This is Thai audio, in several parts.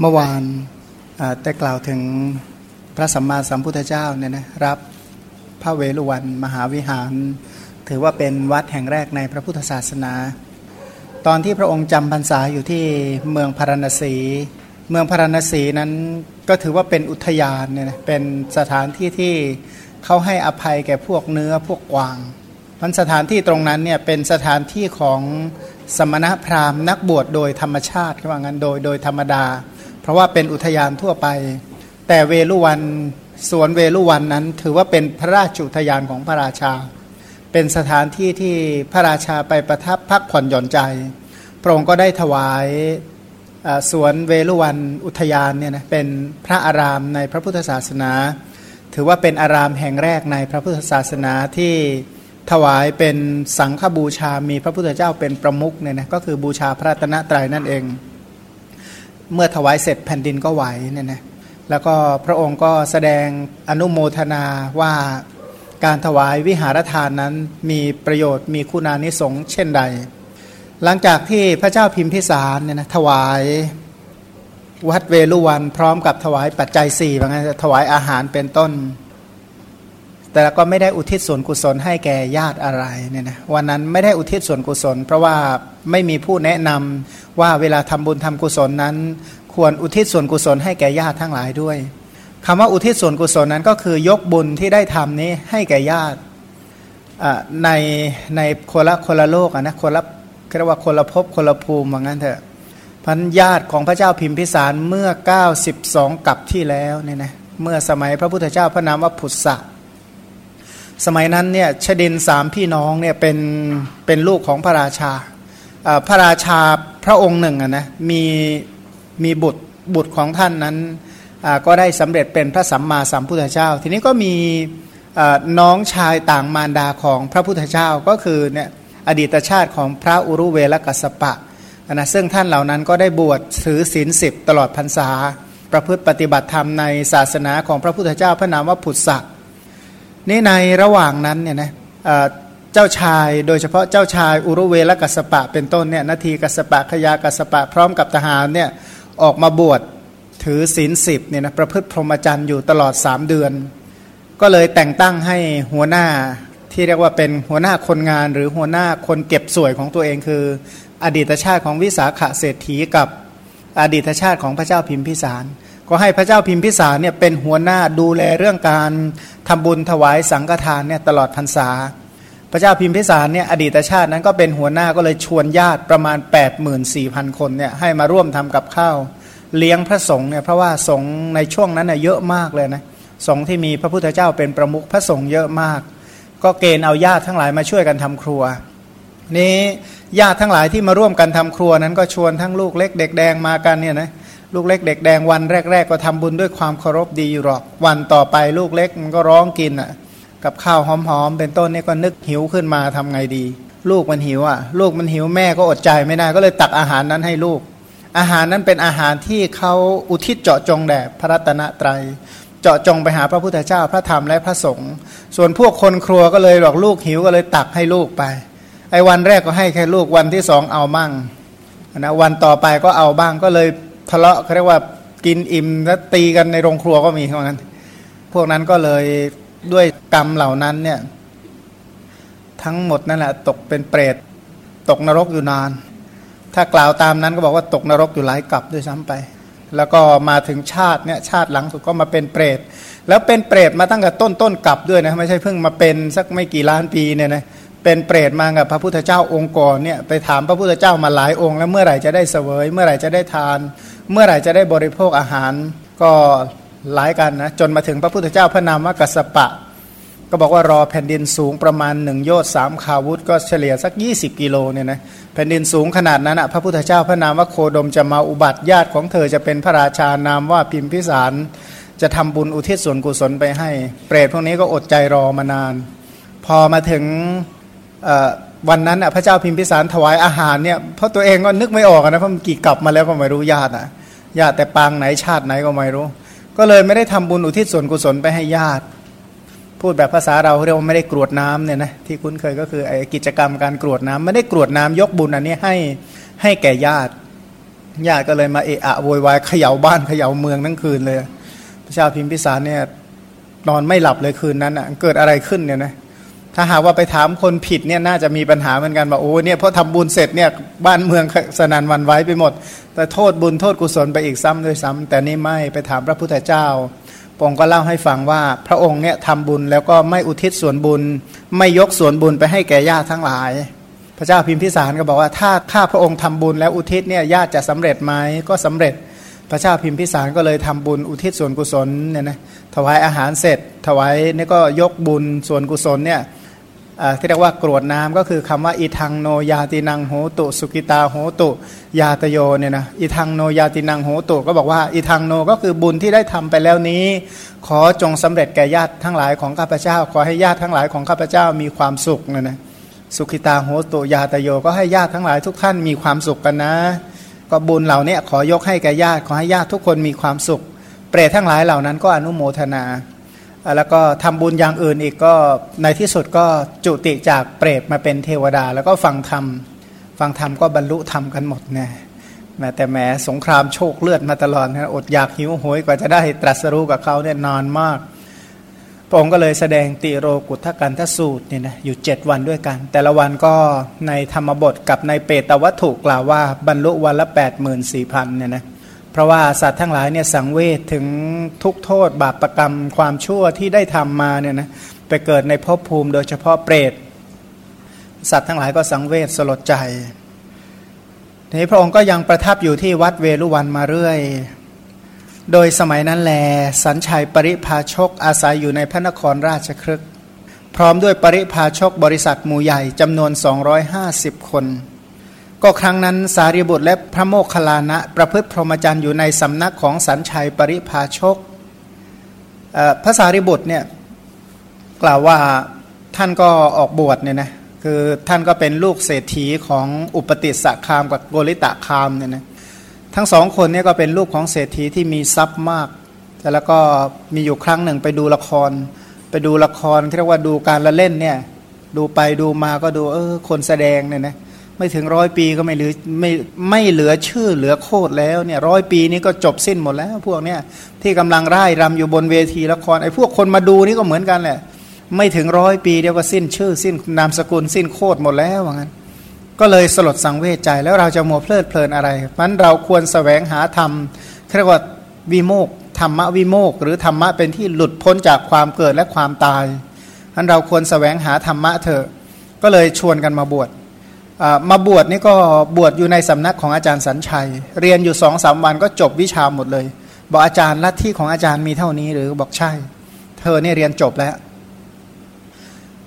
เมื่อวานได้กล่าวถึงพระสัมมาสัมพุทธเจ้าเนี่ยนะรับพระเวฬุวันมหาวิหาร ถือว่าเป็นวัดแห่งแรกในพระพุทธศาสนา ตอนที่พระองค์จำพรรษาอยู่ที่เมืองพาราณสี เมืองพาราณสีนั้นก็ถือว่าเป็นอุทยานเนี่ยนะเป็นสถานที่ที่เขาให้อภัยแก่พวกเนื้อพวกกวางมันสถานที่ตรงนั้นเนี่ยเป็นสถานที่ของสมณพราหมณ์นักบวชโดยธรรมชาติว่างั้นโดยโดยธรรมดา เพราะว่าเป็นอุทยานทั่วไป แต่เวลุวันสวนเวลุวันนั้น ถือว่าเป็นพระราชอุทยานของพระราชา เป็นสถานที่ที่พระราชาไปประทับพักผ่อนหย่อนใจ พระองค์ก็ได้ถวายสวนเวลุวันอุทยานเนี่ยนะเป็นพระอารามในพระพุทธศาสนา ถือว่าเป็นอารามแห่งแรกในพระพุทธศาสนาที่ถวายเป็นสังฆบูชา มีพระพุทธเจ้าเป็นประมุขเนี่ยนะก็คือบูชาพระตนะตรัยนั่นเอง เมื่อถวายเสร็จแผ่นดินก็ไหวเนี่ยนะแล้วก็พระองค์ก็แสดงอนุโมทนาว่าการถวายวิหารทานนั้นมีประโยชน์มีคุณานิสงเช่นใด หลังจากที่พระเจ้าพิมพิสารเนี่ยนะถวายวัดเวลุวันพร้อมกับถวายปัจจัยสี่บางถวายอาหารเป็นต้น แต่ก็ไม่ได้อุทิศส่วนกุศลให้แก่ญาติอะไรเนี่ยนะวันนั้นไม่ได้อุทิศส่วนกุศล เพราะว่าไม่มีผู้แนะนำว่าเวลาทำบุญทำกุศลนั้น ควรอุทิศส่วนกุศลให้แก่ญาติทั้งหลายด้วยคำว่าอุทิศส่วนกุศลนั้นก็คือยกบุญที่ได้ทำนี้ให้แก่ญาติในในคนละคนละโลกนะคนละเรียกว่าคนละภพคนละภูมิว่างั้นเถอะพันญาติของพระเจ้าพิมพิสารเมื่อ 92 กับที่แล้วเนี่ยนะเมื่อสมัยพระพุทธเจ้าพระนามว่าพุทธะ สมัยนั้นเนี่ยชดินสามพี่น้องเนี่ยเป็นเป็นลูกของพระราชาพระราชาพระองค์หนึ่งนะมีมีบุตรบุตรของท่านนั้นก็ได้สำเร็จเป็นพระสัมมาสัมพุทธเจ้า ทีนี้ก็มีน้องชายต่างมารดาของพระพุทธเจ้าก็คือเนี่ยอดีตชาติของพระอุรุเวลกัสปะนะซึ่งท่านเหล่านั้นก็ได้บวชถือศีลสิบตลอดพรรษา ประพฤติปฏิบัติธรรมในศาสนาของพระพุทธเจ้าพระนามว่าผุดสัก นี่ในระหว่างนั้นเนี่ยนะเจ้าชายโดยเฉพาะเจ้าชายอุรุเวลกัสปะเป็นต้นเนี่ยนาทีกัสปะขยากัสปะพร้อมกับทหารเนี่ยออกมาบวชถือศีลสิบเนี่ยนะประพฤติพรหมจรรย์อยู่ตลอดสามเดือน ก็เลยแต่งตั้งให้หัวหน้าที่เรียกว่าเป็นหัวหน้าคนงานหรือหัวหน้าคนเก็บสวยของตัวเองคือ อดีตชาติของวิสาขะเศรษฐีกับอดีตชาติของพระเจ้าพิมพิสาร ก็ให้พระเจ้าพิมพิสารเนี่ยเป็นหัวหน้าดูแลเรื่องการทำบุญถวายสังฆทานเนี่ยตลอดพรรษา พระเจ้าพิมพิสารเนี่ยอดีตชาตินั้นก็เป็นหัวหน้าก็เลยชวนญาติประมาณ 8 4 0 0 0 คนเนี่ยให้มาร่วมทำกับข้าวเลี้ยงพระสงฆ์เนี่ยเพราะว่าสงฆ์ในช่วงนั้นเน่ยเยอะมากเลยนะสงฆ์ที่มีพระพุทธเจ้าเป็นประมุขพระสงฆ์เยอะมาก ก็เกณฑ์เอาญาติทั้งหลายมาช่วยกันทำครัว นี้ญาติทั้งหลายที่มาร่วมกันทำครัวนั้นก็ชวนทั้งลูกเล็กเด็กแดงมากันเนี่ยนะ ลูกเล็กเด็กแดงวันแรก ๆ ก็ทำบุญด้วยความเคารพดีอยู่หรอก วันต่อไปลูกเล็กมันก็ร้องกินอะ กับข้าวหอมๆเป็นต้นนี่ก็นึกหิวขึ้นมาทำไงดี ลูกมันหิวอะ ลูกมันหิวแม่ก็อดใจไม่ได้ก็เลยตักอาหารนั้นให้ลูก อาหารนั้นเป็นอาหารที่เขาอุทิศเจาะจงแด่พระรัตนตรัยเจาะจงไปหาพระพุทธเจ้าพระธรรมและพระสงฆ์ส่วนพวกคนครัวก็เลยบอกลูกหิวก็เลยตักให้ลูกไป ไอ้วันแรกก็ให้แค่ลูกวันที่สองเอามั่งนะวันต่อไปก็เอาบ้างก็เลย ทะเลาะเขาเรียกว่ากินอิ่มแล้วตีกันในโรงครัวก็มีเท่านั้นพวกนั้นก็เลยด้วยกรรมเหล่านั้นเนี่ย ทั้งหมดนั่นแหละ ตกเป็นเปรตตกนรกอยู่นาน ถ้ากล่าวตามนั้นก็บอกว่าตกนรกอยู่หลายกลับด้วยซ้ำไป แล้วก็มาถึงชาติเนี่ยชาติหลังสุดก็มาเป็นเปรตแล้วเป็นเปรตมาตั้งแต่ต้นต้นกลับด้วยนะไม่ใช่เพิ่งมาเป็นสักไม่กี่ล้านปีเนี่ยนะเเป็นเปรตมากับพระพุทธเจ้าองค์ก่อนเนี่ยไปถามพระพุทธเจ้ามาหลายองค์ แล้วเมื่อไหร่จะได้เสวย เมื่อไหร่จะได้ทาน เมื่อไหร่จะได้บริโภคอาหาร ก็หลายกันนะจนมาถึงพระพุทธเจ้าพระนามว่ากัสปะ ก็บอกว่ารอแผ่นดินสูงประมาณหนึ่งโยชน์สามขาวุธ ก็เฉลี่ยสัก 20 กิโลเนี่ยนะแผ่นดินสูงขนาดนั้นอะพระพุทธเจ้าพระนามว่าโคดมจะมาอุบัติญาติของเธอจะเป็นพระราชานามว่าพิมพิสาร จะทำบุญอุทิศส่วนกุศลไปให้ เปรตพวกนี้ก็อดใจรอมานาน พอมาถึง วันนั้นอะพระเจ้าพิมพิสารถวายอาหารเนี่ยเพราะตัวเองก็นึกไม่ออกนะเพราะมันกี่กลับมาแล้วก็ไม่รู้ญาติอะญาติแต่ปางไหนชาติไหนก็ไม่รู้ ก็เลยไม่ได้ทำบุญอุทิศส่วนกุศลไปให้ญาติ พูดแบบภาษาเราเรียกว่าไม่ได้กรวดน้ำเนี่ยนะที่คุ้นเคยก็คือไอ้กิจกรรมการกรวดน้ำไม่ได้กรวดน้ำยกบุญอันนี้ให้ให้แก่ญาติญาติก็เลยมาเอะอะโวยวายเขย่าบ้านเขย่าเมืองทั้งคืนเลย พระเจ้าพิมพิสารเนี่ยนอนไม่หลับเลยคืนนั้นอะเกิดอะไรขึ้นเนี่ยนะ ถ้าหากว่าไปถามคนผิดเนี่ยน่าจะมีปัญหาเหมือนกันว่าโอ้เนี่ยเพราะทำบุญเสร็จเนี่ยบ้านเมืองสนันวันไว้ไปหมด แต่โทษบุญโทษกุศลไปอีกซ้ำด้วยซ้ำแต่นี่ไม่ไปถามพระพุทธเจ้าพระองค์ก็เล่าให้ฟังว่าพระองค์เนี่ยทำบุญแล้วก็ไม่อุทิศส่วนบุญ ไม่ยกส่วนบุญไปให้แก่ญาติทั้งหลาย พระเจ้าพิมพิสารก็บอกว่าถ้าข้าพระองค์ทำบุญแล้วอุทิศเนี่ยญาติจะสำเร็จไหมก็สำเร็จ พระเจ้าพิมพิสารก็เลยทำบุญอุทิศส่วนกุศลเนี่ยนะถวายอาหารเสร็จ ถวายนี่ก็ยกบุญส่วนกุศลเนี่ย ที่เรียกว่ากรวดน้ำก็คือคำว่าอีทังโนยาตินังโหตุสุกิตาโหตุ ยาตโยเนี่ยนะอีทังโนยาตินังโหตุ ก็บอกว่าอีทังโนก็คือบุญที่ได้ทำไปแล้วนี้ ขอจงสำเร็จแก่ญาติทั้งหลายของข้าพเจ้า ขอให้ญาติทั้งหลายของข้าพเจ้ามีความสุขเนี่ยนะสุขิตาโหตุยาตโยก็ให้ญาติทั้งหลายทุกท่านมีความสุขกันนะ ก็บุญเหล่านี้ขอยกให้แก่ญาติขอให้ญาติทุกคนมีความสุข เปรตทั้งหลายเหล่านั้นก็อนุโมทนา แล้วก็ทำบุญอย่างอื่นอีกก็ในที่สุดก็จุติจากเปรตมาเป็นเทวดา แล้วก็ฟังธรรมฟังธรรมก็บรรลุธรรมกันหมดนะแม้แต่แม้สงครามโชคเลือดมาตลอดนะอดอยากหิวโหยกว่าจะได้ตรัสรู้กับเขาเนี่ยนานมากพระองค์ก็เลยแสดงติโรกุทกันทสูตรเนี่ยนะอยู่เจ็ดวันด้วยกัน แต่ละวันก็ในธรรมบทกับในเปตวัตถุกล่าวว่าบรรลุวันละ8 4 0 0 0เนี่ยนะ เพราะว่าสัตว์ทั้งหลายเนี่ยสังเวชถึงทุกโทษ บาปรกรรมความชั่วที่ได้ทำมาเนี่ยนะไปเกิดในภพภูมิโดยเฉพาะเปรต สัตว์ทั้งหลายก็สังเวชสลดใจทีนี้พระองค์ก็ยังประทับอยู่ที่วัดเวลุวันมาเรื่อย โดยสมัยนั้นแล สัญชัยปริพาชกอาศัยอยู่ในพระนครราชครึก พร้อมด้วยปริพาชกบริษัทหมู่ใหญ่จำนวน 250 คน ก็ครั้งนั้นสารีบุตรและพระโมคคัลลานะ ประพฤติพรหมจรรย์อยู่ในสำนักของสันชัยปริภาชกพระสารีบุตรเนี่ยกล่าวว่าท่านก็ออกบวชเนี่ยนะคือท่านก็เป็นลูกเศรษฐีของอุปติสสะคามกับโกริตะคามเนี่ยนะทั้งสองคนเนี้ก็เป็นลูกของเศรษฐีที่มีทรัพย์มากแต่แล้วก็มีอยู่ครั้งหนึ่งไปดูละคร ไปดูละครที่เรียกว่าดูการละเล่นเนี่ยดูไปดูมาก็ดูเออคนแสดงเนี่ยนะ ไม่ถึงร้อยปีก็ไม่เหลือไม่ไม่เหลือชื่อเหลือโคตรแล้วเนี่ยร้อยปีนี้ก็จบสิ้นหมดแล้ว พวกเนี้ยที่กำลังร่ายรำอยู่บนเวทีละครไอ้พวกคนมาดูนี่ก็เหมือนกันแหละไม่ถึงร้อยปีเดียวก็สิ้นชื่อ สิ้นนามสกุลสิ้นโคตรหมดแล้วว่างั้น ก็เลยสลดสังเวชใจแล้วเราจะมัวเพลิดเพลินอะไรมันเราควรสแสวงหาธรรมเรียกว่าวิโมกธรรมวิโมกหรือธรรมะเป็นที่หลุดพ้นจากความเกิดและความตายนั้นเราควรสแสวงหาธรรมะเถอะก็เลยชวนกันมาบวช มาบวชนี่ก็บวชอยู่ในสำนักของอาจารย์สัญชัย เรียนอยู่สองสามวันก็จบวิชาหมดเลย บอกอาจารย์ลัทธิของอาจารย์มีเท่านี้หรือบอกใช่ เธอเนี่ยเรียนจบแล้ว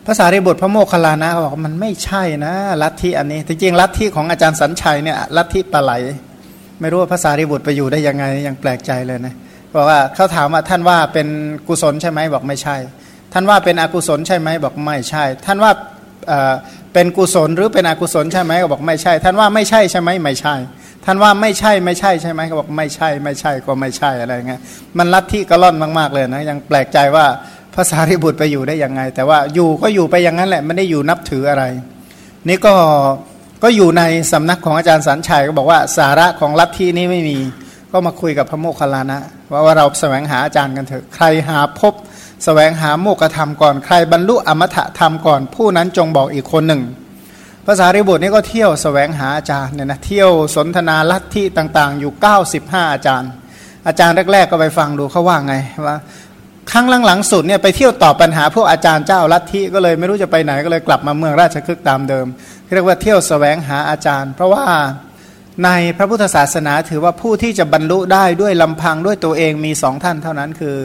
ภาษาริบุตรพระโมคคัลลานะบอกมันไม่ใช่นะลัทธิอันนี้จริงๆลัทธิของอาจารย์สัญชัยเนี่ยลัทธิปลาไหล ไม่รู้ว่าภาษาริบุตรไปอยู่ได้ยังไงยังแปลกใจเลยนะบอกว่าเขาถามว่าท่านว่าเป็นกุศลใช่ไหมบอกไม่ใช่ ท่านว่าเป็นอกุศลใช่ไหมบอกไม่ใช่ ท่านว่า เป็นกุศลหรือเป็นอกุศลใช่ไหมก็บอกไม่ใช่ ท่านว่าไม่ใช่ใช่ไหมไม่ใช่ ท่านว่าไม่ใช่ไม่ใช่ใช่ไหมก็บอกไม่ใช่ไม่ใช่ก็ไม่ใช่อะไรเงี้ยมันลัทธิกระล่อนมากๆเลยนะยังแปลกใจว่าภาษาริบุตรไปอยู่ได้ยังไง แต่ว่าอยู่ก็อยู่ไปอย่างนั้นแหละไม่ได้อยู่นับถืออะไร นี่ก็ก็อยู่ในสำนักของอาจารย์สันชัยก็บอกว่าสาระของลัทธินี้ไม่มี ก็มาคุยกับพระโมคคัลลานะว่าว่าเราแสวงหาอาจารย์กันเถอะใครหาพบ แสวงหาโมกธรรมก่อนใครบรรลุอมตะธรรมก่อน ผู้นั้นจงบอกอีกคนหนึ่งภาษาริบุตรนี่ก็เที่ยวสแสวงหาอาจารย์เนี่ยนะเที่ยวสนทนาลัทธิต่างๆ อยู่ 95 อาจารย์ อาจารย์แรกๆ ก็ไปฟังดูเขาว่าไงว่าครั้งหลังๆสุดเนี่ยไปเที่ยวตอบปัญหาพวกอาจารย์เจ้าลัทธิก็เลยไม่รู้จะไปไหนก็เลยกลับมาเมืองราชคฤห์ตามเดิมเรียกว่าเที่ยวสแสวงหาอาจารย์ เพราะว่าในพระพุทธศาสนาถือว่าผู้ที่จะบรรลุได้ด้วยลำพังด้วยตัวเองมีสองท่านเท่านั้นคือ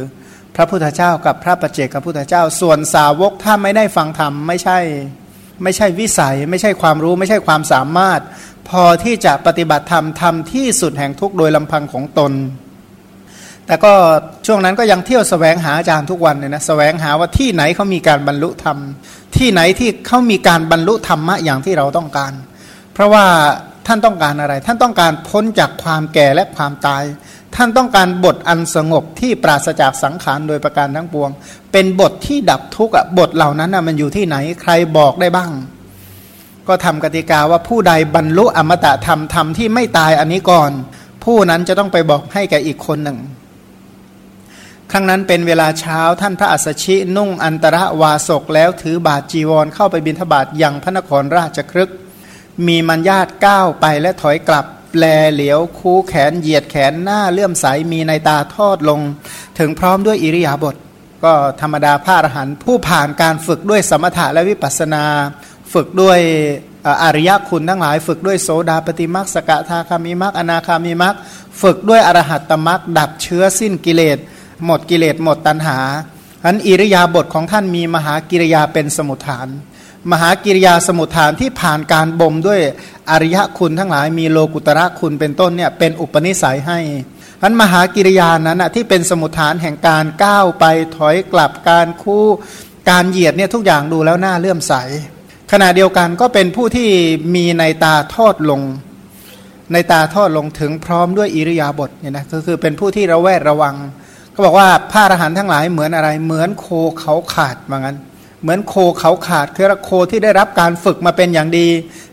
พระพุทธเจ้ากับพระปัจเจกพุทธเจ้า ส่วนสาวกถ้าไม่ได้ฟังธรรมไม่ใช่ ไม่ใช่วิสัย ไม่ใช่ความรู้ ไม่ใช่ความสามารถ พอที่จะปฏิบัติธรรมทำที่สุดแห่งทุกโดยลำพังของตน แต่ก็ช่วงนั้นก็ยังเที่ยวสแสวงหาอาจารย์ทุกวันเลยนะสแสวงหาว่าที่ไหนเขามีการบรรลุธรรม ที่ไหนที่เขามีการบรรลุธรรมะอย่างที่เราต้องการ เพราะว่าท่านต้องการอะไร ท่านต้องการพ้นจากความแก่และความตาย ท่านต้องการบทอันสงบที่ปราศจากสังขารโดยประการทั้งปวง เป็นบทที่ดับทุกข์บทเหล่านั้นมันอยู่ที่ไหนใครบอกได้บ้าง ก็ทำกติกาว่าผู้ใดบรรลุอมตะธรรมธรรมที่ไม่ตายอันนี้ก่อน ผู้นั้นจะต้องไปบอกให้แก่อีกคนหนึ่งครั้งนั้นเป็นเวลาเช้าท่านพระอัสสชินุ่งอันตรวาสกแล้วถือบาทจีวรเข้าไปบิณฑบาตยังพระนครราชครึก มีมัญญาตก้าวไปและถอยกลับ แลเหลียวคูแขนเหยียดแขนหน้าเลื่อมใสมีในตาทอดลง ถึงพร้อมด้วยอิริยาบถก็ธรรมดาพระอรหันต์ผู้ผ่านการฝึกด้วยสมถะและวิปัสสนา ฝึกด้วยอริยคุณทั้งหลาย ฝึกด้วยโสดาปฏิมักสกทาคามิมักอนาคามิมักฝึกด้วยอรหัตตมักดับเชื้อสิ้นกิเลส หมดกิเลสหมดตัณหาอันอิริยาบถของท่านมีมหากิริยาเป็นสมุทฐาน มหากิริยาสมุทฐานที่ผ่านการบ่มด้วยอริยคุณทั้งหลายมีโลกุตระคุณเป็นต้นเนี่ยเป็นอุปนิสัยให้อันมหากิริยานั้นนะที่เป็นสมุทฐานแห่งการก้าวไปถอยกลับการคู่การเหยียดเนี่ยทุกอย่างดูแล้วน่าเลื่อมใส ขณะเดียวกันก็เป็นผู้ที่มีในตาทอดลง ในตาทอดลงถึงพร้อมด้วยอิริยาบถเนี่ยนะก็คือเป็นผู้ที่ระแวดระวัง ก็บอกว่าพระอรหันต์ทั้งหลายเหมือนอะไรเหมือนโคเขาขาดว่างั้น เหมือนโคเขาขาดคือโคที่ได้รับการฝึกมาเป็นอย่างดี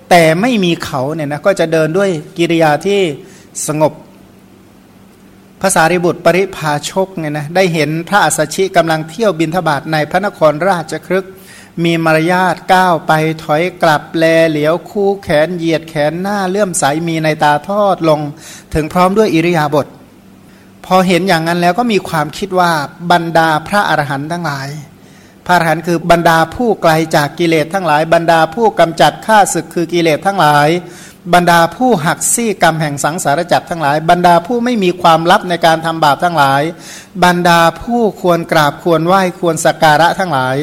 แต่ไม่มีเขาเนี่ยนะก็จะเดินด้วยกิริยาที่สงบภาษาริบุตรปริภาชกเนี่ยนะได้เห็นพระอัสชิกำลังเที่ยวบินทบาทในพระนครราชครึก มีมารยาทก้าวไปถอยกลับแลเหลียวคู่แขนเหยียดแขนหน้าเลื่อมใสมีในตาทอดลง ถึงพร้อมด้วยอิริยาบถพอเห็นอย่างนั้นแล้วก็มีความคิดว่าบรรดาพระอรหันต์ทั้งหลาย พระอรหันต์คือบรรดาผู้ไกลจากกิเลสทั้งหลาย บรรดาผู้กำจัดข้าศึกคือกิเลสทั้งหลาย บรรดาผู้หักซี่กรรมแห่งสังสารจักรทั้งหลาย บรรดาผู้ไม่มีความลับในการทำบาปทั้งหลาย บรรดาผู้ควรกราบควรไหว้ควรสักการะทั้งหลาย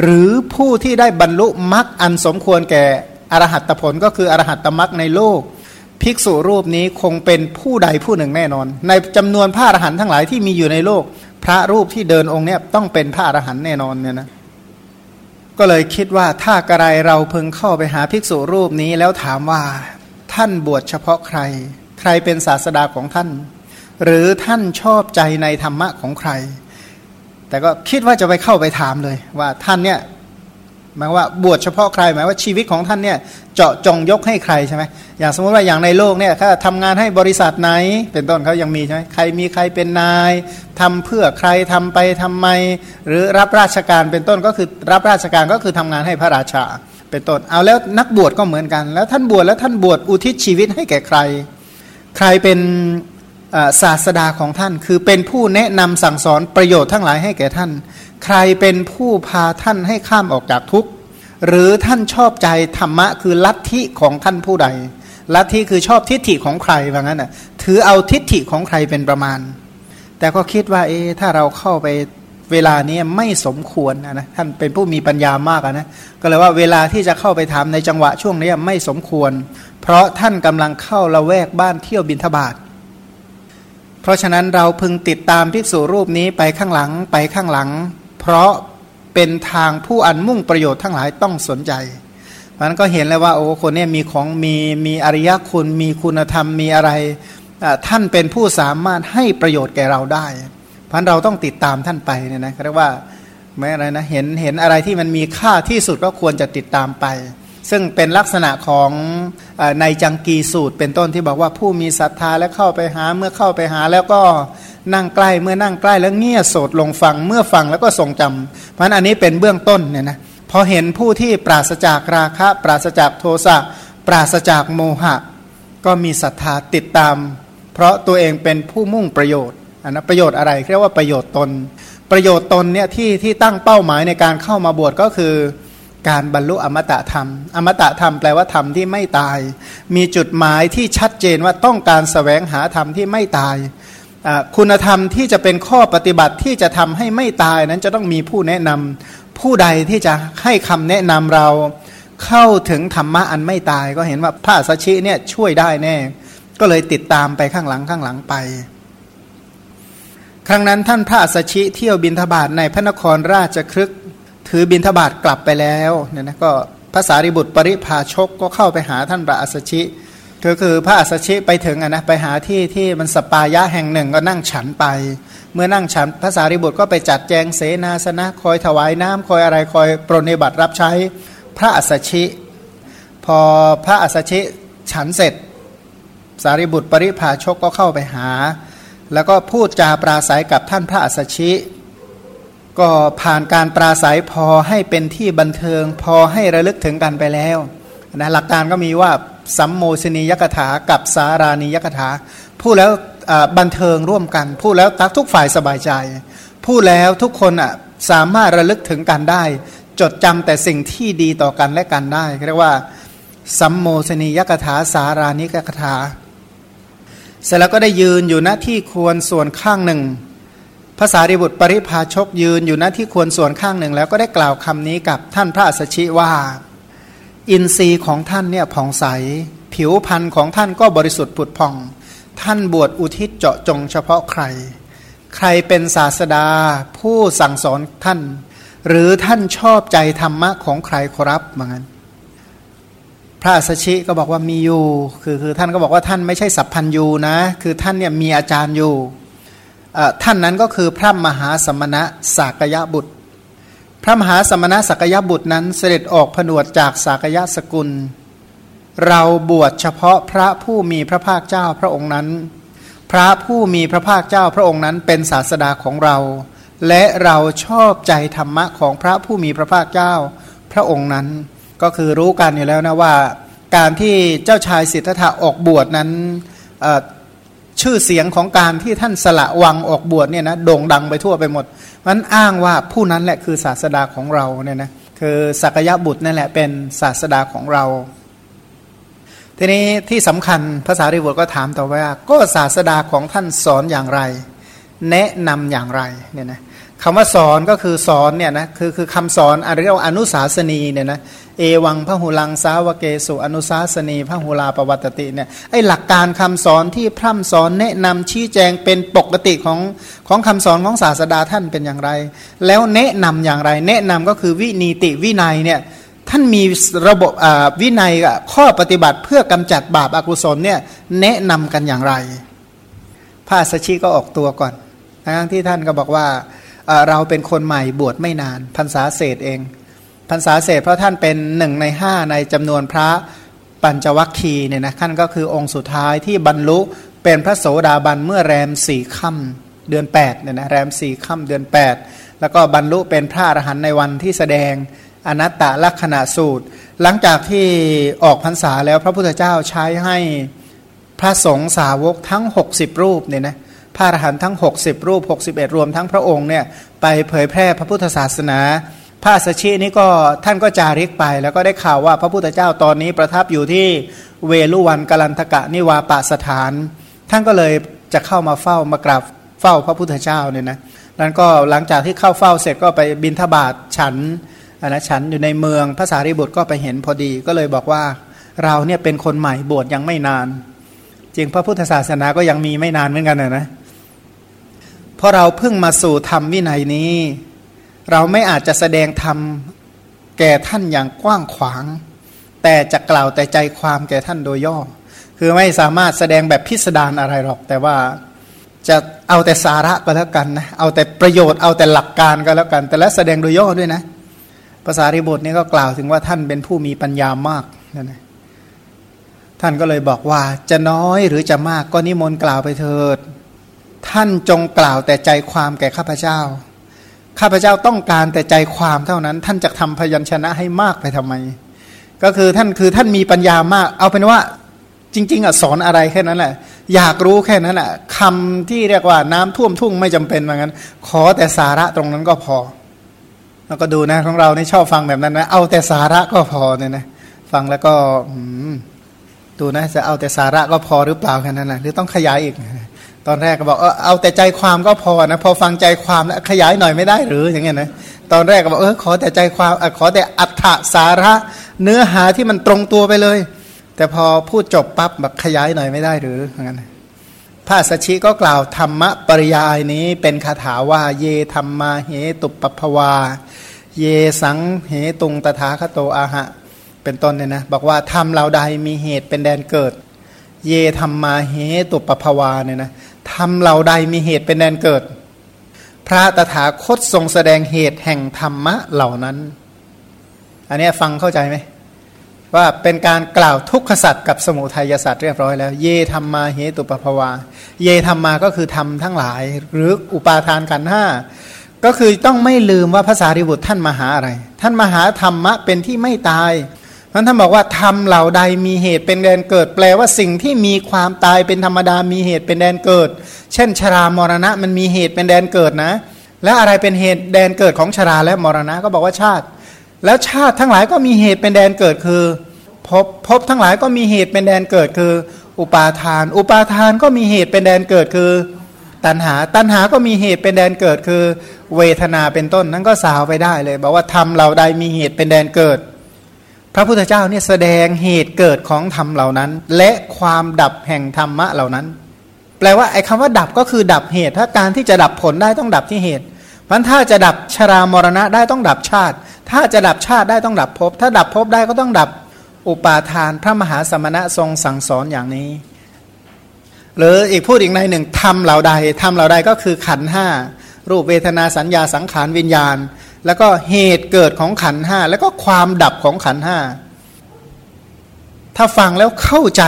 หรือผู้ที่ได้บรรลุมรรคอันสมควรแก่อรหัตผลก็คืออรหัตมรรคในโลก ภิกษุรูปนี้คงเป็นผู้ใดผู้หนึ่งแน่นอน ในจำนวนพระอรหันต์ทั้งหลายที่มีอยู่ในโลก พระรูปที่เดินองค์เนี้ต้องเป็นพระอรหันต์แน่นอนเนี่ยนะก็เลยคิดว่าถ้ากระไรเราพึงเข้าไปหาภิกษุรูปนี้แล้วถามว่าท่านบวชเฉพาะใคร ใครเป็นศาสดาของท่าน หรือท่านชอบใจในธรรมะของใคร แต่ก็คิดว่าจะไปเข้าไปถามเลย ว่าท่านเนี่ย หมายว่าบวชเฉพาะใครหมายว่าชีวิตของท่านเนี่ยเจาะจงยกให้ใครใช่ไหมอย่างสมมติว่าอย่างในโลกเนี่ยถ้าทำงานให้บริษัทไหน เป็นต้นเขายังมีใช่ไหมใครมีใครเป็นนายทำเพื่อใครทำไปทำไม หรือรับราชการเป็นต้นก็คือรับราชการก็คือทำงานให้พระราชา เป็นต้นเอาแล้วนักบวชก็เหมือนกัน แล้วท่านบวชแล้วท่านบวชอุทิศชีวิตให้แก่ใคร ใครเป็นศาสดาของท่าน คือเป็นผู้แนะนำสั่งสอนประโยชน์ทั้งหลายให้แก่ท่าน ใครเป็นผู้พาท่านให้ข้ามออกจากทุกข์ หรือท่านชอบใจธรรมะคือลัทธิของท่านผู้ใด ลัทธิคือชอบทิฏฐิของใครว่างั้นอะ ถือเอาทิฏฐิของใครเป็นประมาณ แต่ก็คิดว่า เอ๊ถ้าเราเข้าไปเวลานี้ไม่สมควรนะท่านเป็นผู้มีปัญญามากนะก็เลยว่าเวลาที่จะเข้าไปถามในจังหวะช่วงนี้ไม่สมควร เพราะท่านกำลังเข้าละแวกบ้านเที่ยวบินทบาทเพราะฉะนั้นเราพึงติดตามภิกษุรูปนี้ไปข้างหลังไปข้างหลัง เพราะเป็นทางผู้อันมุ่งประโยชน์ทั้งหลายต้องสนใจมันก็เห็นแล้วว่าโอ้คนนี้มีของมีมีอริยคุณมีคุณธรรมมีอะไร ท่านเป็นผู้สามารถให้ประโยชน์แก่เราได้พันเราต้องติดตามท่านไปเนี่ยนะเรียกว่าไม่อะไรนะเห็นเห็นอะไรที่มันมีค่าที่สุดก็ควรจะติดตามไป ซึ่งเป็นลักษณะของในจังกีสูตร เป็นต้นที่บอกว่าผู้มีศรัทธาและเข้าไปหาเมื่อเข้าไปหาแล้วก็ นั่งใกล้เมื่อนั่งใกล้แล้วเงี่ยโสดลงฟังเมื่อฟังแล้วก็ทรงจำเพราะอันนี้เป็นเบื้องต้นเนี่ยนะพอเห็นผู้ที่ปราศจากราคะ ปราศจากโทสะปราศจากโมหะ ก็มีศรัทธาติดตาม เพราะตัวเองเป็นผู้มุ่งประโยชน์อันนะประโยชน์อะไรเรียกว่าประโยชน์ตน ประโยชน์ตนเนี่ยที่ที่ตั้งเป้าหมายในการเข้ามาบวชก็คือการบรรลุอมตะธรรม อมตะธรรมแปลว่าธรรมที่ไม่ตาย มีจุดหมายที่ชัดเจนว่าต้องการสแสวงหาธรรมที่ไม่ตาย คุณธรรมที่จะเป็นข้อปฏิบัติที่จะทำให้ไม่ตายนั้นจะต้องมีผู้แนะนำผู้ใดที่จะให้คำแนะนำเราเข้าถึงธรรมะอันไม่ตายก็เห็นว่าพระสัชชิเนี่ยช่วยได้แน่ ก็เลยติดตามไปข้างหลังข้างหลังไป ครั้งนั้นท่านพระสัชชิเที่ยวบินทบาทในพระนครราชครึกถือบินทบาทกลับไปแล้วเนี่ยนะก็ภาษาริบุตรปริภาชกก็เข้าไปหาท่านพระอัสชิ ก็คือพระอัสชิไปถึงนะไปหาที่ที่มันสปายะแห่งหนึ่งก็นั่งฉันไป เมื่อนั่งฉันภาษาริบุตรก็ไปจัดแจงเสนาสนะคอยถวายน้ำคอยอะไรคอยปรนิบัติรับใช้พระอัสชิ พอพระอัสสชิฉันเสร็จ สารีบุตรปริภาชกก็เข้าไปหา แล้วก็พูดจาปราศัยกับท่านพระอัสสชิ ก็ผ่านการปราศัยพอให้เป็นที่บันเทิง พอให้ระลึกถึงกันไปแล้วนะหลักการก็มีว่า สัมโมชนียกถากับสารานียกถาพูดแล้วบันเทิงร่วมกัน พูดแล้วทุกฝ่ายสบายใจ พูดแล้วทุกคนอะสามารถระลึกถึงกันได้ จดจำแต่สิ่งที่ดีต่อกันและกันได้เรียกว่า สัมโมชนียกถาสารานิยกถาเสร็จแล้วก็ได้ยืนอยู่หน้าที่ควรส่วนข้างหนึ่งภาษาริบุตรปริภาชกยืนอยู่หน้าที่ควรส่วนข้างหนึ่ง แล้วก็ได้กล่าวคำนี้กับท่านพระอัสชิว่า อินทรีย์ของท่านเนี่ยผ่องใส ผิวพรรณของท่านก็บริสุทธิ์ผุดผ่อง ท่านบวชอุทิศเจาะจงเฉพาะใคร ใครเป็นศาสดาผู้สั่งสอนท่าน หรือท่านชอบใจธรรมะของใครครับเหมือนกันพระสัชชิก็บอกว่ามีอยู่คือคือท่านก็บอกว่าท่านไม่ใช่สัพพันยูนะ คือท่านเนี่ยมีอาจารย์อยู่ท่านนั้นก็คือพระมหาสมณะสักยะบุตร พระมหาสมณะสักยะบุตรนั้นเสด็จออกผนวดจากสักยะสกุล เราบวชเฉพาะพระผู้มีพระภาคเจ้าพระองค์นั้น พระผู้มีพระภาคเจ้าพระองค์นั้นเป็นศาสดาของเรา และเราชอบใจธรรมะของพระผู้มีพระภาคเจ้าพระองค์นั้น ก็คือรู้กันอยู่แล้วนะว่า การที่เจ้าชายสิทธัตถะออกบวชนั้นชื่อเสียงของการที่ท่านสละวังออกบวชเนี่ยนะโด่งดังไปทั่วไปหมด มันอ้างว่าผู้นั้นแหละคือศาสดาของเราเนี่ยนะคือสักยะบุตรนั่นแหละเป็นศาสดาของเรา ทีนี้ที่สำคัญภาษาริบุตรก็ถามต่อว่า ก็ศาสดาของท่านสอนอย่างไร แนะนำอย่างไรเนี่ยนะ คำว่าสอนก็คือสอนเนี่ยนะคือคือคำสอนอะไรเรียกว่าอนุสาสนีเนี่ยนะเอวังพระหุลังสาวเกสุอนุสาสนีพระหุลาปวัตติเนี่ยไอหลักการคำสอนที่พร่ำสอนแนะนำชี้แจงเป็นปกติของของคำสอนของศาสดาท่านเป็นอย่างไร แล้วแนะนำอย่างไร แนะนำก็คือวินีติวินัยเนี่ยท่านมีระบบวินัยข้อปฏิบัติเพื่อกำจัดบาปอากุศลเนี่ยแนะนำกันอย่างไรพระสัชชีก็ออกตัวก่อนทั้งที่ท่านก็บอกว่า เราเป็นคนใหม่บวชไม่นานพรรษาเศษเองพรรษาเศษเพราะท่านเป็นหนึ่งในห้าในจำนวนพระปัญจวัคคีเนี่ยนะท่านก็คือองค์สุดท้ายที่บรรลุเป็นพระโสดาบันเมื่อแรมสี่ค่ำเดือน8เนี่ยนะแรมสี่ค่ำเดือน 8 แล้วก็บรรลุเป็นพระอรหันต์ในวันที่แสดงอนัตตลักษณะสูตร หลังจากที่ออกพรรษาแล้วพระพุทธเจ้าใช้ให้พระสงฆ์สาวกทั้ง 60 รูปเนี่ยนะ พระอรหันต์ทั้ง 60 รูป 61 รวมทั้งพระองค์เนี่ยไปเผยแพร่พระพุทธศาสนาพระสัชชีนี้ก็ท่านก็จาริกไป แล้วก็ได้ข่าวว่าพระพุทธเจ้าตอนนี้ประทับอยู่ที่เวลุวันกลันทกะนิวาปสถาน ท่านก็เลยจะเข้ามาเฝ้ามากราบเฝ้าพระพุทธเจ้าเนี่ยนะนั้นก็หลังจากที่เข้าเฝ้าเสร็จก็ไปบินทบาทฉันนะฉันอยู่ในเมืองภาษาริบุตรก็ไปเห็นพอดีก็เลยบอกว่าเราเนี่ยเป็นคนใหม่บวชยังไม่นานจริงพระพุทธศาสนาก็ยังมีไม่นานเหมือนกันนะนะ เพราะเราเพิ่งมาสู่ธรรมวินัยนี้ เราไม่อาจจะแสดงธรรมแก่ท่านอย่างกว้างขวาง แต่จะกล่าวแต่ใจความแก่ท่านโดยย่อ คือไม่สามารถแสดงแบบพิสดารอะไรหรอก แต่ว่าจะเอาแต่สาระก็แล้วกันนะเอาแต่ประโยชน์เอาแต่หลักการก็แล้วกัน แต่และแสดงโดยย่อด้วยนะ ภาษาริบุตรนี่ก็กล่าวถึงว่าท่านเป็นผู้มีปัญญามากนั่นนะท่านก็เลยบอกว่าจะน้อยหรือจะมากก็นิมนต์กล่าวไปเถิด ท่านจงกล่าวแต่ใจความแก่ข้าพเจ้า ข้าพเจ้าต้องการแต่ใจความเท่านั้น ท่านจะทำพยัญชนะให้มากไปทำไม ก็คือท่านคือท่านมีปัญญามาก เอาเป็นว่าจริง ๆอะสอนอะไรแค่นั้นแหละ อยากรู้แค่นั้นแหละคำที่เรียกว่าน้ำท่วมทุ่งไม่จำเป็นเหมือนกันขอแต่สาระตรงนั้นก็พอ แล้วก็ดูนะของเรานี่ชอบฟังแบบนั้นนะเอาแต่สาระก็พอเนี่ยนะฟังแล้วก็ดูนะจะเอาแต่สาระก็พอหรือเปล่าแค่นั้นนะหรือต้องขยายอีก ตอนแรกก็บอกเออเอาแต่ใจความก็พอนะพอฟังใจความแล้วขยายหน่อยไม่ได้หรืออย่างเงี้ยนะตอนแรกก็บอกเออขอแต่ใจความอขอแต่อัฏฐสาระเนื้อหาที่มันตรงตัวไปเลย แต่พอพูดจบปั๊บแบบขยายหน่อยไม่ได้หรืออย่างนั้นพระสัชชีก็กล่าวธรรมะปริยายนี้เป็นคาถาว่า เยธรรมาเหตุปปภวา เยสังเหตุงตถาคโตอาหะ เป็นต้นเนี่ยนะบอกว่าธรรมเราใดมีเหตุเป็นแดนเกิด เยธรรมาเหตุปปภวาเนี่ยนะ ทำเหล่าใดมีเหตุเป็นแดนเกิด พระตถาคตทรงแสดงเหตุแห่งธรรมะเหล่านั้น อันนี้ฟังเข้าใจไหมว่าเป็นการกล่าวทุกขสัตว์กับสมุทัยสัตว์เรียบร้อยแล้ว เยธรรมมาเหตุปภวา เยธรรมมาก็คือทำทั้งหลาย หรืออุปาทานขันห้าก็คือต้องไม่ลืมว่าภาษาริบุตรท่านมาหาอะไร ท่านมาหาธรรมะเป็นที่ไม่ตาย มันท่านบอกว่าธรรมเหล่าใดมีเหตุเป็นแดนเกิด แปลว่าสิ่งที่มีความตายเป็นธรรมดามีเหตุเป็นแดนเกิด เช่น ชรามรณะมันมีเหตุเป็นแดนเกิดนะ แล้วอะไรเป็นเหตุแดนเกิดของชราและมรณะก็บอกว่าชาติ แล้วชาติทั้งหลายก็มีเหตุเป็นแดนเกิดคือพบพบทั้งหลายก็มีเหตุเป็นแดนเกิดคือ อุปาทาน อุปาทานก็มีเหตุเป็นแดนเกิดคือ ตัณหาตัณหาก็มีเหตุเป็นแดนเกิดคือ เวทนาเป็นต้นนั่นก็สาวไปได้เลย บอกว่าธรรมเราใดมีเหตุเป็นแดนเกิด พระพุทธเจ้าเนี่ยแสดงเหตุเกิดของธรรมเหล่านั้น และความดับแห่งธรรมะเหล่านั้น แปลว่าไอ้คำว่าดับก็คือดับเหตุ ถ้าการที่จะดับผลได้ต้องดับที่เหตุเพราะถ้าจะดับชรามรณะได้ต้องดับชาติ ถ้าจะดับชาติได้ต้องดับภพถ้าดับภพได้ก็ต้องดับอุปาทานพระมหาสมณะทรงสั่งสอนอย่างนี้ หรืออีกพูดอีกในหนึ่งทำเหล่าใดทำเหล่าใดก็คือขันห้ารูปเวทนาสัญญาสังขารวิญญาณ แล้วก็เหตุเกิดของขันห้าแล้วก็ความดับของขันห้าถ้าฟังแล้วเข้าใจ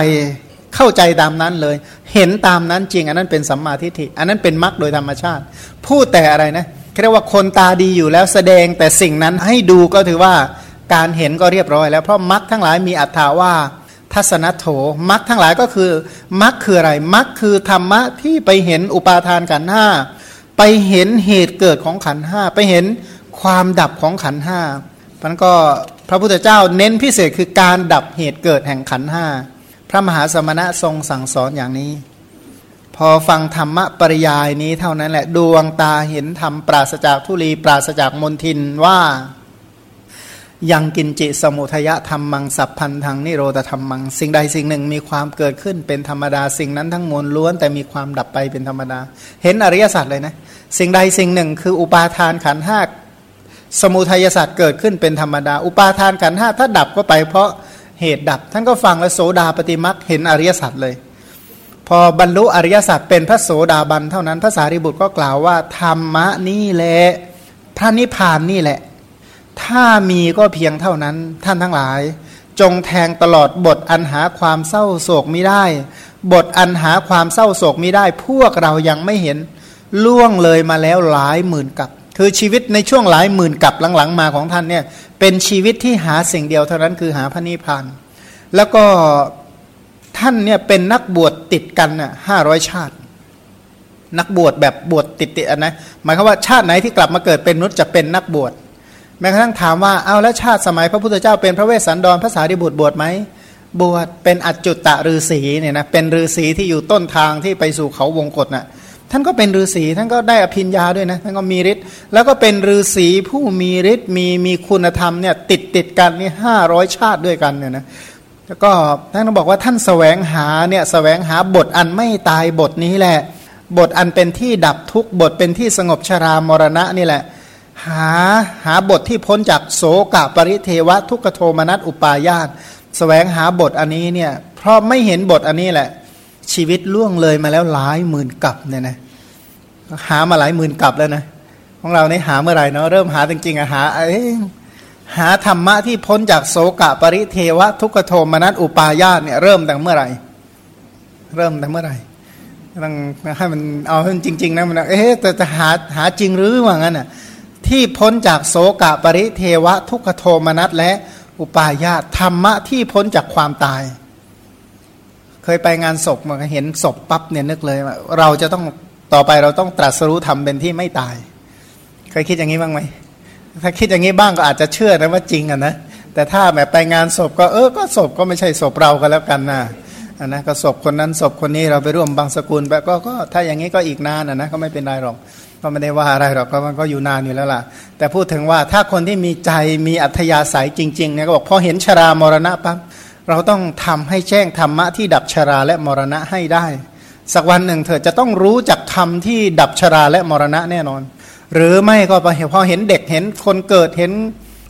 เข้าใจตามนั้นเลย เห็นตามนั้นจริง อันนั้นเป็นสัมมาทิฏฐิอันนั้นเป็นมรรคโดยธรรมชาติ พูดแต่อะไรนะเรียกว่าคนตาดีอยู่แล้วแสดงแต่สิ่งนั้นให้ดูก็ถือว่าการเห็นก็เรียบร้อย แล้วเพราะมรรคทั้งหลายมีอัตถาว่าทัศนโถมรรคทั้งหลายก็คือมรรคคืออะไรมรรคคือธรรมะที่ไปเห็นอุปาทานขันห้าไปเห็นเหตุเกิดของขันห้าไปเห็น ความดับของขันห้ามันก็พระพุทธเจ้าเน้นพิเศษคือการดับเหตุเกิดแห่งขันห้าพระมหาสมณะทรงสั่งสอนอย่างนี้ พอฟังธรรมะปริยายนี้เท่านั้นแหละดวงตาเห็นธรรมปราศจากทุลีปราศจากมนทินว่า ยังกินจิสมุทยะธรรมังสัพพันธังนิโรธธรรมัง สิ่งใดสิ่งหนึ่งมีความเกิดขึ้นเป็นธรรมดา สิ่งนั้นทั้งมวลล้วนแต่มีความดับไปเป็นธรรมดา เห็นอริยสัจเลยนะ สิ่งใดสิ่งหนึ่งคืออุปาทานขันห้า สมุทัยศาสัจเกิดขึ้นเป็นธรรมดา อุปาทานขันห้าถ้าดับก็ไปเพราะเหตุดับ ท่านก็ฟังแล้วโสดาปฏิมักเห็นอริยสัจเลย พอบรรลุอริยสัจเป็นพระโสดาบันเท่านั้นพระสารีบุตรก็กล่าวว่า ธรรมะนี่แหละพระนิพพานนี่แหละ ถ้ามีก็เพียงเท่านั้นท่านทั้งหลาย จงแทงตลอดบทอันหาความเศร้าโศกไม่ได้ บทอันหาความเศร้าโศกไม่ได้ พวกเรายังไม่เห็นล่วงเลยมาแล้วหลายหมื่นกับ คือชีวิตในช่วงหลายหมื่นกับหลังๆมาของท่านเนี่ยเป็นชีวิตที่หาสิ่งเดียวเท่านั้นคือหาพระนิพพาน แล้วก็ท่านเนี่ยเป็นนักบวชติดกันน่ะห้าร้อยชาติ นักบวชแบบบวชติดๆนะหมายความว่าชาติไหนที่กลับมาเกิดเป็นมนุษย์จะเป็นนักบวชแม้กระทั่งถามว่าเอาแล้วชาติสมัยพระพุทธเจ้าเป็นพระเวสสันดรภาษาดิบุตรบวชไหมบวชเป็นอัจจุตะฤาษีเนี่ยนะเป็นฤาษีที่อยู่ต้นทางที่ไปสู่เขาวงกฏนะ่ะ ท่านก็เป็นฤาษีท่านก็ได้อภิญญาด้วยนะท่านก็มีฤทธิ์แล้วก็เป็นฤาษีผู้มีฤทธิ์มีมีคุณธรรมเนี่ยติดติดกันนี่ห้าร้อยชาติด้วยกันเนี่ยนะแล้วก็ท่านบอกว่าท่านสแสวงหาเนี่ยสแสวงหาบทอันไม่ตายบทนี้แหละ บทอันเป็นที่ดับทุกบทเป็นที่สงบชรามรณะนี่แหละ หาหาบทที่พ้นจากโสกะปริเทวะทุกขโทมนัสอุปายาตสแสวงหาบทอันนี้เนี่ยเพราะไม่เห็นบทอันนี้แหละ ชีวิตล่วงเลยมาแล้วหลายหมื่นกับเนี่ยนะหามาหลายหมื่นกับแล้วนะของเราเนี่ยหาเมื่อไหร่เนาะเริ่มหาจริงๆอะหาเอ้หาธรรมะที่พ้นจากโสกะปริเทวะทุกขโทมนัสอุปายาตเนี่ยเริ่มแต่เมื่อไหร่ เริ่มแต่เมื่อไหร่ต้องให้มันเอาให้จริง ๆนะมันเอ๊ะแต่จะหาหาจริงหรือว่างั้นอะที่พ้นจากโสกะปริเทวะ ทุกขโทมนัสและอุปาญาตธรรมะที่พ้นจากความตาย เคยไปงานศพมาเห็นศพปั๊บเนี่ยนึกเลยว่าเราจะต้องต่อไปเราต้องตรัสรู้ธรรมเป็นที่ไม่ตาย เคยคิดอย่างนี้บ้างไหมถ้าคิดอย่างนี้บ้างก็อาจจะเชื่อนะว่าจริงอะนะแต่ถ้าแบบไปงานศพก็เออก็ศพก็ไม่ใช่ศพเราก็แล้วกันนะอันนะก็ศพคนนั้นศพคนนี้เราไปร่วมบางสกุลแบบก็ก็ถ้าอย่างนี้ก็อีกนานอะนะก็ไม่เป็นไรหรอกก็ไม่ได้ว่าอะไรหรอกก็มันก็อยู่นานอยู่แล้วล่ะ แต่พูดถึงว่าถ้าคนที่มีใจมีอัธยาศัยจริงๆเนี่ยก็บอกพอเห็นชรามรณะปั๊บ เราต้องทำให้แจ้งธรรมะที่ดับชราและมรณะให้ได้ สักวันหนึ่งเธอจะต้องรู้จักธรรมที่ดับชราและมรณะแน่นอน หรือไม่ก็พอเห็นเด็กเห็นคนเกิดเห็น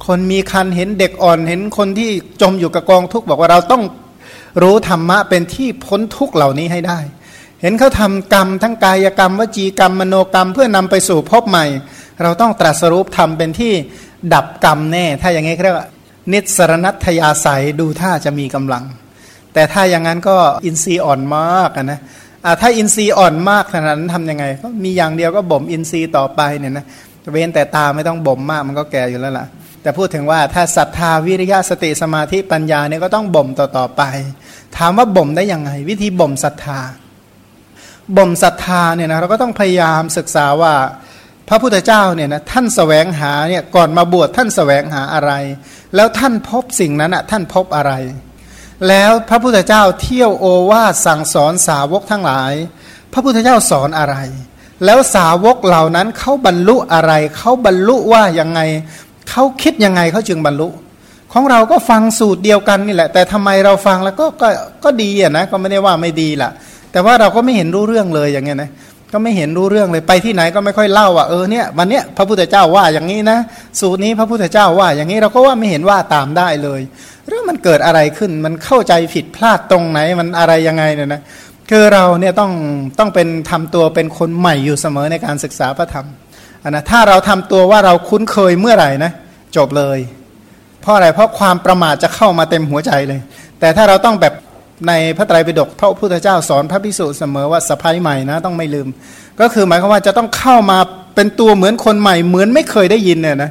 คนมีคันเห็นเด็กอ่อนเห็นคนที่จมอยู่กับกองทุกข์บอกว่าเราต้องรู้ธรรมะเป็นที่พ้นทุกข์เหล่านี้ให้ได้ เห็นเขาทำกรรมทั้งกายกรรม วจีกรรมมโนกรรมเพื่อนำไปสู่พบใหม่ เราต้องตรัสรู้ทำเป็นที่ดับกรรมแน่ ถ้าอย่างนี้เรียกว่า นิสรณัตยาศัยดูท่าจะมีกำลัง แต่ถ้าอย่างนั้นก็อินทรีย์อ่อนมากนะถ้าอินทรีย์อ่อนมากขนาดนั้นทำยังไงก็มีอย่างเดียวก็บ่มอินทรีย์ต่อไปเนี่ยนะเว้นแต่ตาไม่ต้องบ่มมากมันก็แก่อยู่แล้วล่ะ แต่พูดถึงว่าถ้าศรัทธาวิริยะสติสมาธิปัญญาเนี่ยก็ต้องบ่มต่อๆไป ถามว่าบ่มได้ยังไง วิธีบ่มศรัทธาบ่มศรัทธาเนี่ยนะเราก็ต้องพยายามศึกษาว่า พระพุทธเจ้าเนี่ยนะท่านสแสวงหาเนี่ยก่อนมาบวชท่านสแสวงหาอะไร แล้วท่านพบสิ่งนั้นอะท่านพบอะไร แล้วพระพุทธเจ้าเที่ยวโอวาสสั่งสอนสาวกทั้งหลาย พระพุทธเจ้าสอนอะไร แล้วสาวกเหล่านั้นเขาบรรลุอะไรเขาบรรลุว่ายังไงเขาคิดยังไงเขาจึงบรรลุ ของเราก็ฟังสูตรเดียวกันนี่แหละ แต่ทำไมเราฟังแล้วก็ก็ก็ดีอะนะก็ไม่ได้ว่าไม่ดีล่ะ แต่ว่าเราก็ไม่เห็นรู้เรื่องเลยอย่างเงี้ยนะ ก็ไม่เห็นรู้เรื่องเลยไปที่ไหนก็ไม่ค่อยเล่าว่าเออเนี่ยวันเนี้ยพระพุทธเจ้าว่าอย่างนี้นะสูตรนี้พระพุทธเจ้าว่าอย่างนี้เราก็ว่าไม่เห็นว่าตามได้เลยเรื่องมันเกิดอะไรขึ้นมันเข้าใจผิดพลาดตรงไหนมันอะไรยังไงเนี่ยนะคือเราเนี่ยต้องต้องเป็นทำตัวเป็นคนใหม่อยู่เสมอในการศึกษาพระธรรมนนะถ้าเราทำตัวว่าเราคุ้นเคยเมื่อไหร่นะจบเลย เพราะอะไรเพราะความประมาทจะเข้ามาเต็มหัวใจเลย แต่ถ้าเราต้องแบบ ในพระไตรปิฎกพระพุทธเจ้าสอนพระพิสุเสมอว่าสะพายใหม่นะต้องไม่ลืม ก็คือหมายความว่าจะต้องเข้ามาเป็นตัวเหมือนคนใหม่เหมือนไม่เคยได้ยินเนี่ยนะ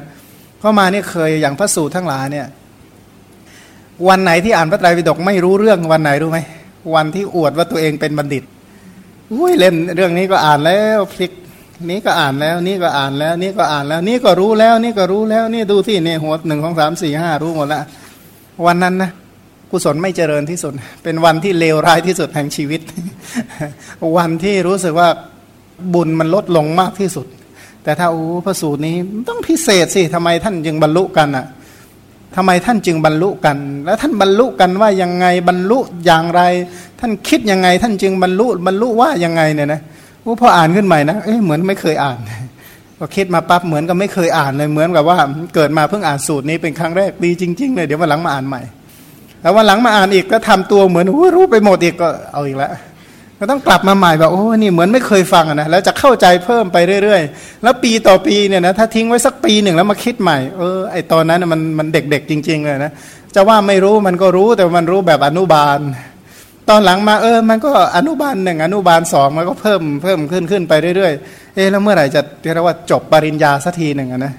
เข้ามาเนี่ยเคยอย่างพระสูตรทั้งหลายเนี่ย วันไหนที่อ่านพระไตรปิฎกไม่รู้เรื่องวันไหนรู้ไหมวันที่อวดว่าตัวเองเป็นบัณฑิตอุ้ยเล่นเรื่องนี้ก็อ่านแล้วพลิกนี้ก็อ่านแล้ว นี่ก็อ่านแล้ว นี่ก็อ่านแล้ว นี่ก็รู้แล้ว นี่ก็รู้แล้ว นี่ดูที่นี่หัวหนึ่งของสามสี่ห้ารู้หมดละวันนั้นนะ กุศลไม่เจริญที่สุด เป็นวันที่เลวร้ายที่สุดแห่งชีวิต วันที่รู้สึกว่าบุญมันลดลงมากที่สุด แต่ถ้าโอ้พระสูตรนี้ต้องพิเศษสิทำไมท่านจึงบรรลุกันอะทำไมท่านจึงบรรลุกัน แล้วท่านบรรลุกันว่ายังไงบรรลุอย่างไร ท่านคิดยังไง ท่านจึงบรรลุบรรลุว่ายังไงเนี่ยนะโอ้พออ่านขึ้นใหม่นะเอ๊ะเหมือนไม่เคยอ่านพอคิดมาปั๊บเหมือนกับไม่เคยอ่านเลยเหมือนกับว่า เกิดมาเพิ่งอ่านสูตรนี้เป็นครั้งแรกดีจริง ๆ เลยเดี๋ยววันหลังมาอ่านใหม่ แล้ววันหลังมาอ่านอีกก็ทำตัวเหมือนรู้ไปหมดอีกก็เอาอีกแล้วก็ต้องกลับมาใหม่แบบโอ้นี่เหมือนไม่เคยฟังนะแล้วจะเข้าใจเพิ่มไปเรื่อยๆ แล้วปีต่อปีเนี่ยนะถ้าทิ้งไว้สักปีหนึ่งแล้วมาคิดใหม่เออไอตอนนั้นมันมันเด็กๆจริง ๆ เลยนะจะว่าไม่รู้มันก็รู้แต่มันรู้แบบอนุบาล ตอนหลังมาเออ มันก็อนุบาลหนึ่งอนุบาลสองมันก็เพิ่มเพิ่มขึ้นขึ้นไปเรื่อยๆเออแล้วเมื่อไหร่จะเรียกว่าจบปริญญาสักทีหนึ่งนะ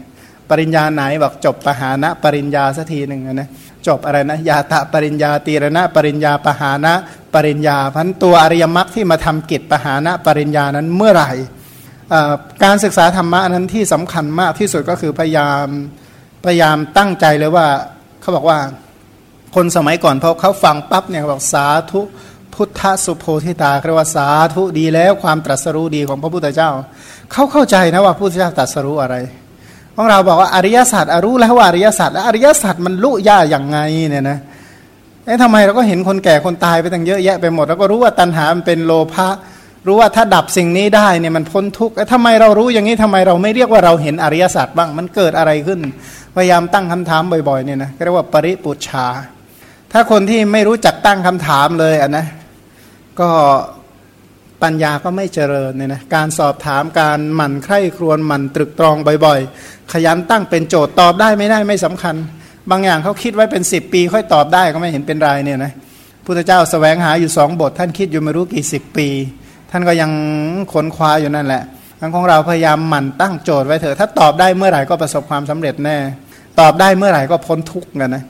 ปริญญาไหนบอกจบปหานะปริญญาสักทีหนึ่งนะ จบอะไรนะยาตะปริญญาตีรณะ ปริญญาปหานะปริญญาพันตัวอริยมรรคที่มาทำกิจปหานะปริญญานั้นเมื่อไหร่การศึกษาธรรมะนั้นที่สำคัญมากที่สุดก็คือพยายามพยายามตั้งใจเลยว่าเขาบอกว่าคนสมัยก่อนพอเขาฟังปั๊บเนี่ยบอกสาธุพุทธสุโพธิตาเรียกว่าสาธุดีแล้วความตรัสรู้ดีของพระพุทธเจ้า เขาเข้าใจนะว่าพระพุทธเจ้าตรัสรู้อะไร ของเราบอกว่าอริยสัจรู้แล้วว่าอริยสัจแล้วอริยสัจมันลุย่าอย่างไงเนี่ยนะเอ๊ะทำไมเราก็เห็นคนแก่คนตายไปตั้งเยอะแยะไปหมดแล้วก็รู้ว่าตัณหามันเป็นโลภะรู้ว่าถ้าดับสิ่งนี้ได้เนี่ยมันพ้นทุกข์ทำไมเรารู้อย่างนี้ทำไมเราไม่เรียกว่าเราเห็นอริยสัจบ้างมันเกิดอะไรขึ้น พยายามตั้งคำถามบ่อยๆเนี่ยนะเรียกว่าปริปุชา ถ้าคนที่ไม่รู้จักตั้งคำถามเลยอะนะก็ ปัญญาก็ไม่เจริญเนี่ยนะการสอบถามการหมั่นใคร่ครวญหมั่นตรึกตรองบ่อยๆ ขยันตั้งเป็นโจทย์ตอบได้ไม่ได้ไม่สำคัญ บางอย่างเขาคิดไว้เป็นสิบปี ค่อยตอบได้ก็ไม่เห็นเป็นไรเนี่ยนะพุทธเจ้าสแสวงหาอยู่สองบท ท่านคิดอยู่ไม่รู้กี่สิบปี ท่านก็ยังขนคว้าอยู่นั่นแหละทั้งของเราพยายามหมั่นตั้งโจทย์ไว้เถอะถ้าตอบได้เมื่อไหร่ก็ประสบความสำเร็จแน่ ตอบได้เมื่อไหร่ก็พ้นทุกข์กันนะ